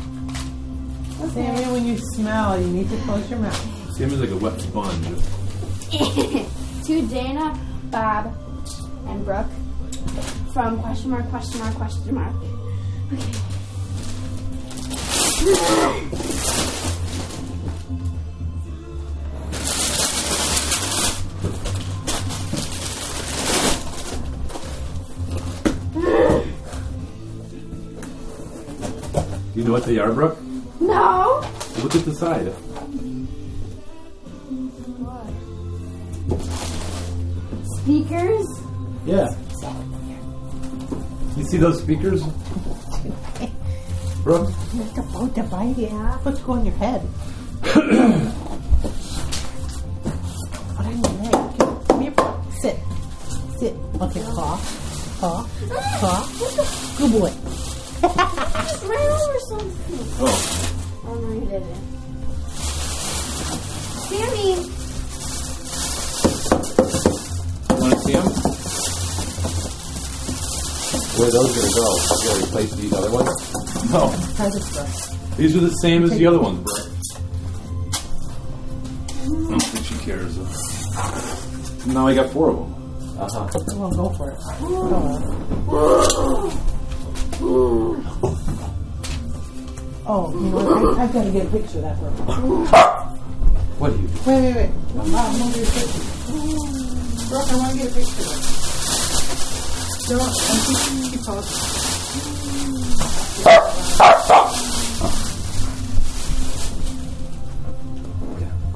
Sammy, when you smell, you need to close your mouth. Sammy's like a wet sponge. to Dana, Bob, and Brooke from question mark, question mark, question mark. Okay. Do you know what they are, Brooke? No. Look at the side. Speakers. Yeah. You see those speakers? Brooke? A boat to bite it. What's go on your head? Put on your leg. Come, come here. Sit. Sit. Okay, claw. Claw. Claw. Good boy. Just ran over something. Oh. Oh no, you didn't. Sammy. Want to see them? Where are those going to go? You going to replace these other ones? No. Try this. These are the same as the other ones, Brooke. I don't think she cares. Now I got four of them. Uh huh. Well, go for it. Go on. Oh, you know? I, I've got to get a picture of that for. What do you do? Wait, wait, wait. Wow, I want to get a picture. Brooke, I want to get a picture of it. Don't, I think she posted.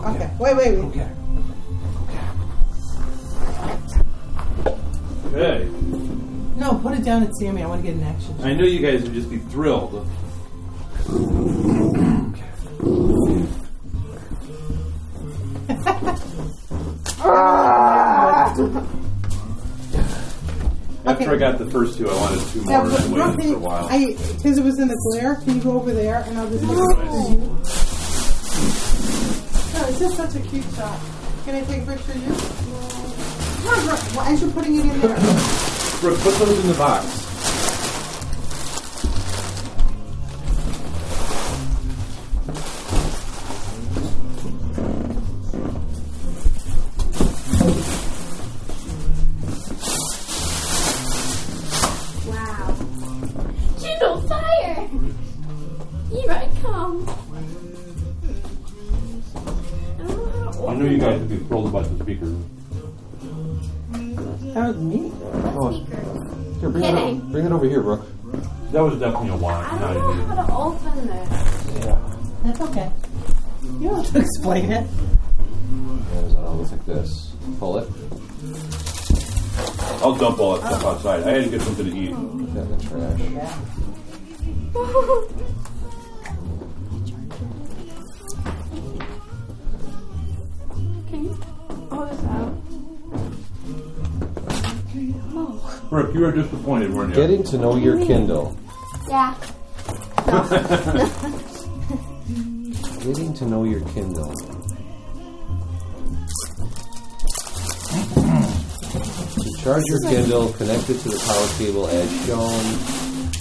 Okay, wait, wait, wait. Okay. Okay. No, put it down at Sammy. I want to get an action. I knew you guys would just be thrilled. After I got the first two, I wanted two more, Yeah, and but I Brooke, waited for a while. Because it was in the glare. Can you go over there and I'll just it? No, it's just such a cute shot. Can I take a picture of you? Come on, Brooke. Well, as you're putting it in there. Brooke, put those in the box. Over, bring it over here, Brooke. That was definitely a want, I not don't know a how to open this. Yeah. That's okay. You don't have to explain it. There's it looks like this. Pull it. I'll dump all that stuff outside. I had to get something to eat. Put that in the trash. Yeah. Brooke, you were disappointed, weren't you? Getting to know your Kindle. Yeah. Getting to know your Kindle. To charge your Kindle, connect it to the power cable as shown.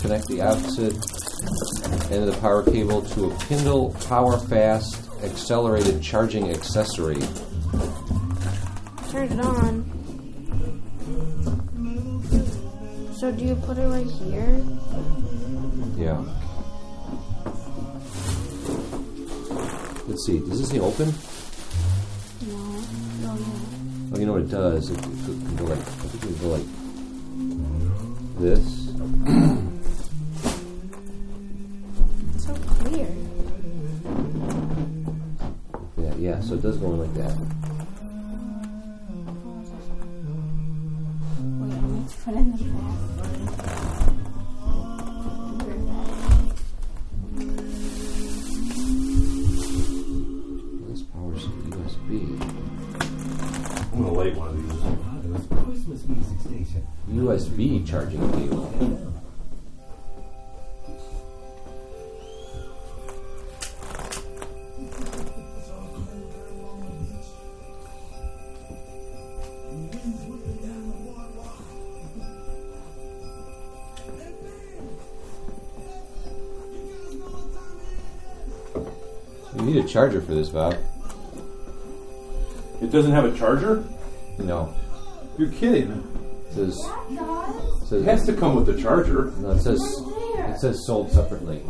Connect the opposite end of the power cable to a Kindle Power Fast accelerated charging accessory. Turn it on. So do you put it right here? Yeah. Let's see. Does this thing open? No. No, no. Oh, you know what it does? It, it can go like I think it can go like this. It's so clear. Yeah, yeah. So it does go in like that. Charger for this, Bob. It doesn't have a charger? No. You're kidding. It says, it It has to come with the charger. no, it says it says sold separately.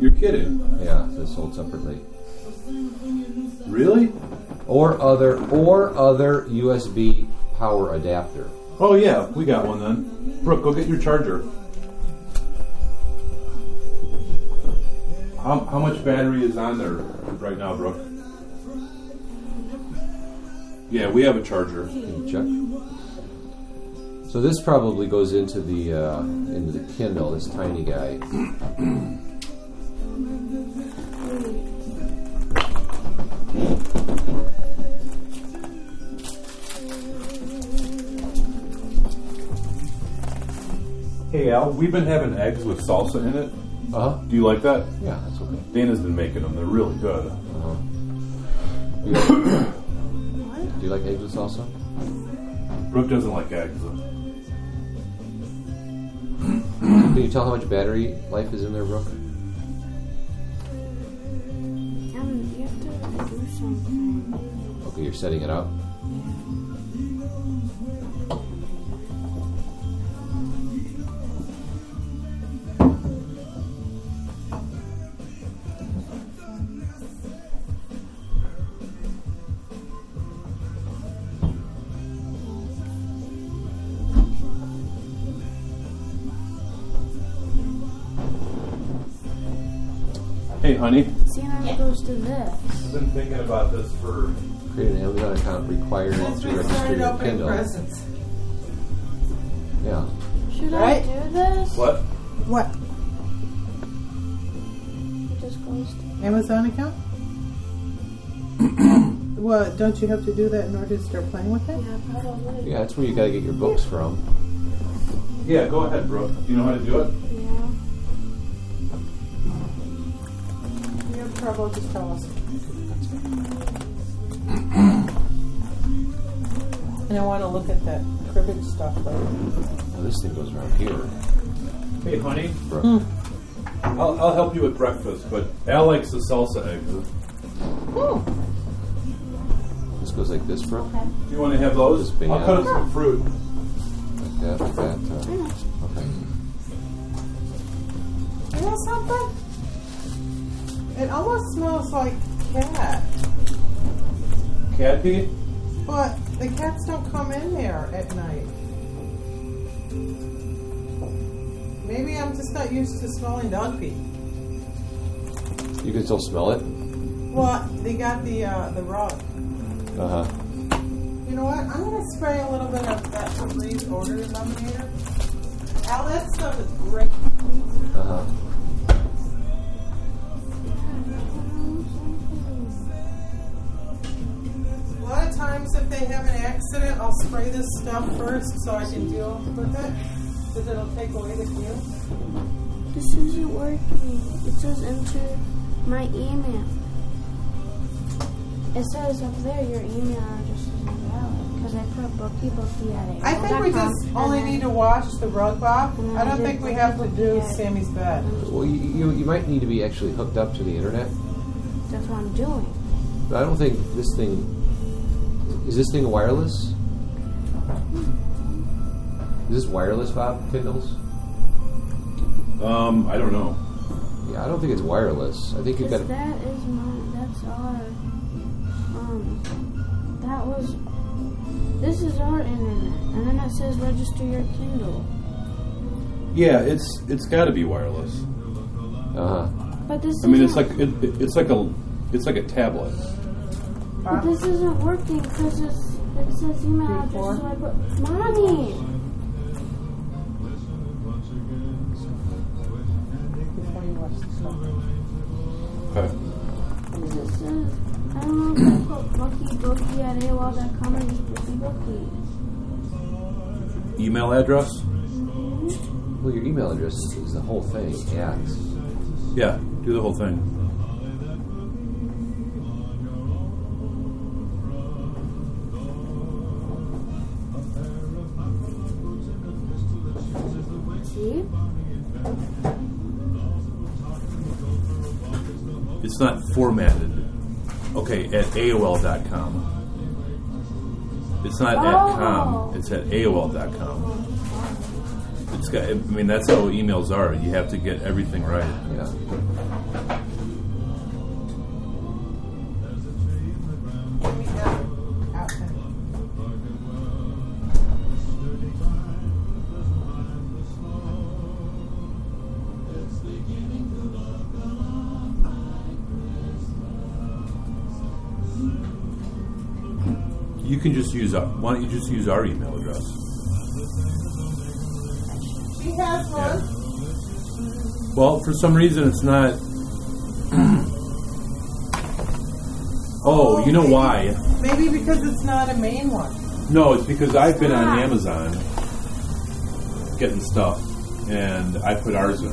You're kidding. Yeah, it says sold separately. Really? Or other or other USB power adapter. Oh yeah, we got one then. Brooke, go get your charger. How, how much battery is on there right now, Brooke? Yeah, we have a charger. Can you check? So this probably goes into the uh, into the Kindle. This tiny guy. Hey Al, we've been having eggs with salsa in it. Uh huh. Do you like that? Yeah, that's okay. Dana's been making them. They're really good. Uh-huh. You like- Do you like eggs with salsa? Brooke doesn't like eggs. Can you tell how much battery life is in there, Brooke? Um, you have to do something. Okay, you're setting it up. Required Since to register your Kindle. presents. Yeah. Should Right? I do this? what? What? It just goes to. Amazon account? well, don't you have to do that in order to start playing with it? Yeah, probably. Yeah, that's where you gotta get your books from. Yeah, go ahead, Brooke. Do you know how to do it? Yeah. You have trouble, just tell us. I want to look at that cribbage stuff later. Well, this thing goes around here. Hey honey, Brooke. I'll, I'll help you with breakfast, but Al likes the salsa eggs. This goes like this, Brooke. Okay. Do you want to have those? Just I'll cut up some fruit. Like that, like that. Uh, okay. You know something? It almost smells like cat. Cat pee? But the cats don't come in there at night. Maybe I'm just not used to smelling dog pee. You can still smell it. Well, they got the uh, the rug. Uh huh. You know what? I'm gonna spray a little bit of that Febreze odor eliminator. Al, that stuff is great. Uh huh. Accident, I'll spray this stuff first so I can deal with it, because it'll take away the fumes. This isn't working. It says enter my email. It says up there your email address is invalid because I put bookie bookie at it. I think we just only need to wash the rug off. I don't think we have to do Sammy's bed. Well, you, you you might need to be actually hooked up to the internet. That's what I'm doing. But I don't think this thing is this thing wireless. Is this wireless, Bob? Kindles? Um, I don't know. Yeah, I don't think it's wireless. I think you've got. That is my. That's our. Um. That was. This is our internet, and then it says register your Kindle. Yeah, it's it's got to be wireless. Uh huh. But this. I mean, it's like it, it- it's like a it's like a tablet. But this isn't working because it says email address. So I put mommy. Before you wash the stuff. Okay. Because it says I don't know if I put bookie bookie at AOL.com or just bookie bookie. Email address? Mm-hmm. Well, your email address is the whole thing. Yeah. Yeah, do the whole thing. Formatted. Okay, at AOL.com. It's not at Oh. com. It's at AOL.com. It's got. I mean, that's how emails are. You have to get everything right. Yeah. Can just use. Our, why don't you just use our email address? She has one. Well, for some reason, it's not. oh, you know oh, why? Maybe because it's not a main one. No, it's because I've been on. Amazon getting stuff, and I put ours in.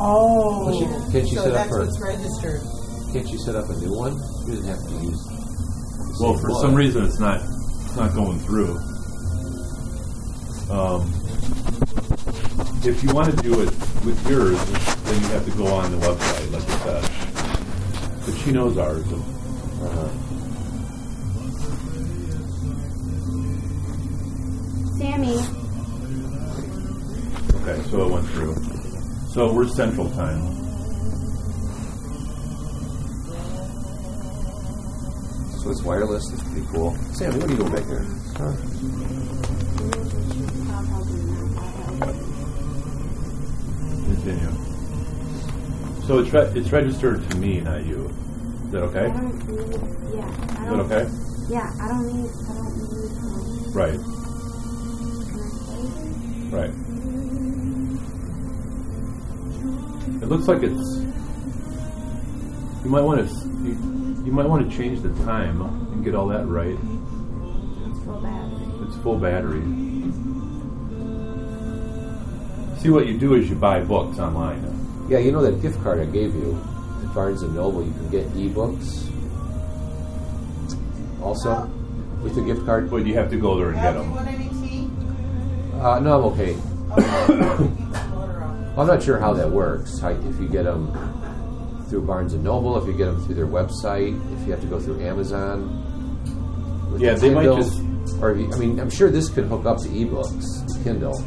Oh. Well, she- can she so set up that's her- what's registered. Can't you set up a new one? You didn't have to use. Well, for one. some reason, it's not it's not going through. Um, if you want to do it with yours, then you have to go on the website, like I said. But she knows ours. And, Uh-huh. Sammy. okay, so it went through. So we're Central Time. So it's wireless. It's pretty cool. Sam, what are you doing back there? Huh? Continue. So it's re- it's registered to me, not you. Is that I okay? don't need. Yeah. I Is that don't. okay? Yeah. I don't need. I don't need. Um, Right. can I say? Right. It looks like it's. You might want to. You, you might want to change the time and get all that right. It's full battery. It's full battery. See what you do is you buy books online. Yeah, you know that gift card I gave you at Barnes and Noble. You can get ebooks. Also, with the gift card. But you have to go there and get Al, do you them. want any tea? Uh, no, I'm okay. Okay. Keep the motor on. I'm not sure how that works. How, if you get them through Barnes and Noble, if you get them through their website, if you have to go through Amazon. with Yeah, the they might just- Or if you, I mean, I'm sure this could hook up to ebooks, Kindle.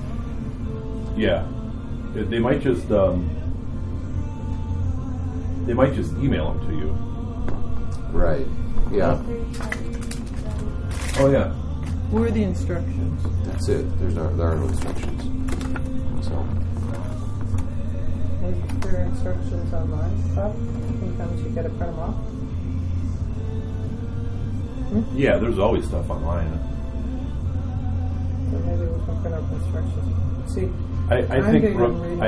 Yeah. They- They might just. Um, they might just email them to you. Right. Yeah. Oh yeah. Where are the instructions? That's it. There's no, there are no instructions. Is there instructions online stuff? Sometimes you gotta print them off. Yeah, there's always stuff online. So maybe we can print up instructions. See, I, I think Brooke, I.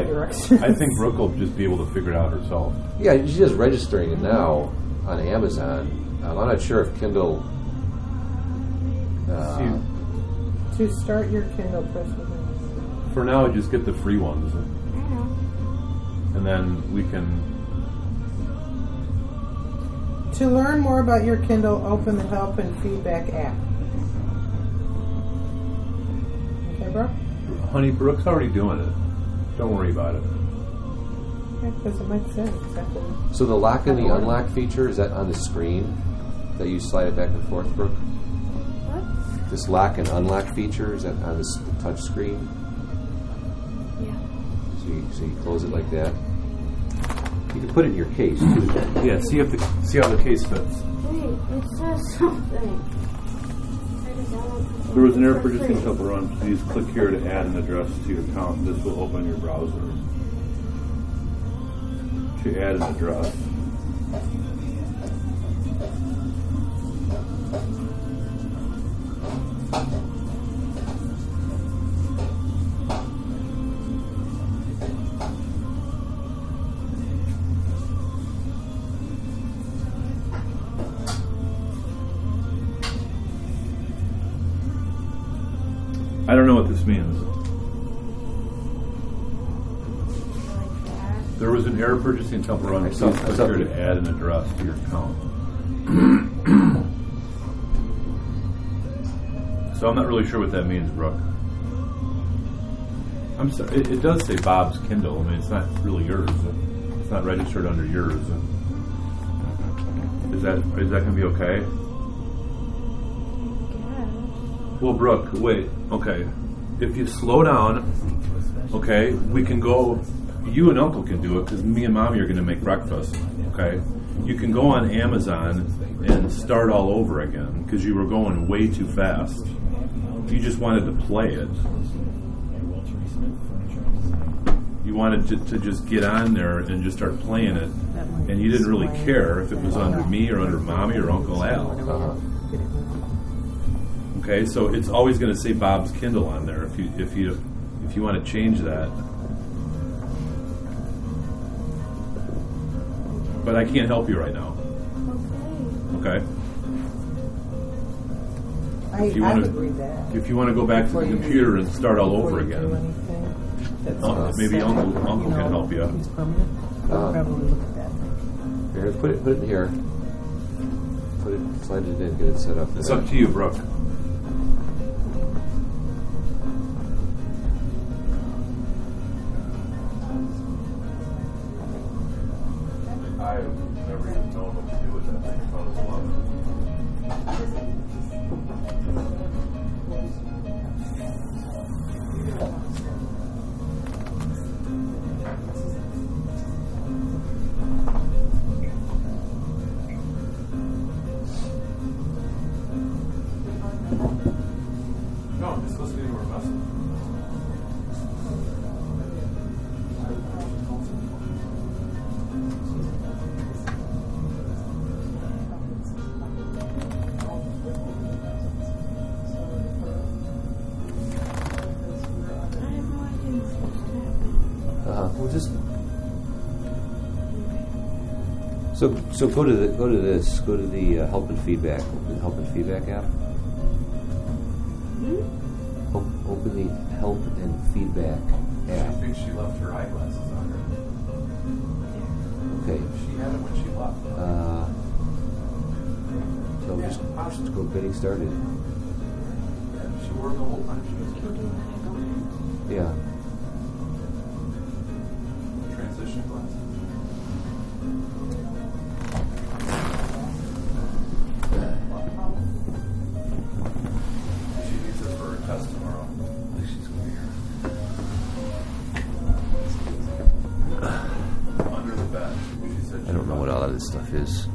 I think Brooke will just be able to figure it out herself. Yeah, she's just registering it now on Amazon. Um, I'm not sure if Kindle. Uh, See, to start your Kindle, press for now, just get the free ones, I know. And then we can. To learn more about your Kindle, open the Help and Feedback app. Okay, bro? Honey, Brooke's already doing it. Don't worry about it. Yeah, because it might say exactly. so the lock and the unlock feature is that on the screen that you slide it back and forth, Brooke? What? This lock and unlock feature is that on the, the touch screen? Yeah. So you, close it like that. You can put it in your case too. Yeah, see if the see how the case fits. Wait, it says something. There was an error purchasing helper run. Please click here to add an address to your account. This will open your browser. To add an address. Error purchasing helper run. I Please click saw here to add an address to your account. so I'm not really sure what that means, Brooke. I'm sorry. It, it does say Bob's Kindle. I mean, it's not really yours. It's not registered under yours. Is that is that going to be okay? Well, Brooke, wait. Okay, if you slow down, okay, we can go. You and Uncle can do it because me and Mommy are going to make breakfast. Okay, you can go on Amazon and start all over again because you were going way too fast. You just wanted to play it. You wanted to, to just get on there and just start playing it, and you didn't really care if it was under me or under Mommy or Uncle Al. Okay, so it's always going to say Bob's Kindle on there. If you if you if you want to change that, but I can't help you right now. Okay. Okay, I, If you I wanna- would read that. if you want to go back to the Before you- computer and start all Before over you do again, anything that's Uh, maybe set, Uncle- you Uncle can know, help you. It's permanent. I'll Uh, probably look at that. Here, put it, put it in here. Put it, slide it in, get it set up. it's up to you, Brooke. So, so go to the go to this. Go to the uh, help and feedback. Open the help and feedback app. O- open the help and feedback I app. think she left her eyeglasses on her. Okay. She had them when she left. Uh, so just, just go getting started. She wore them the whole time she was Can you do that? I don't know. Yeah. Is.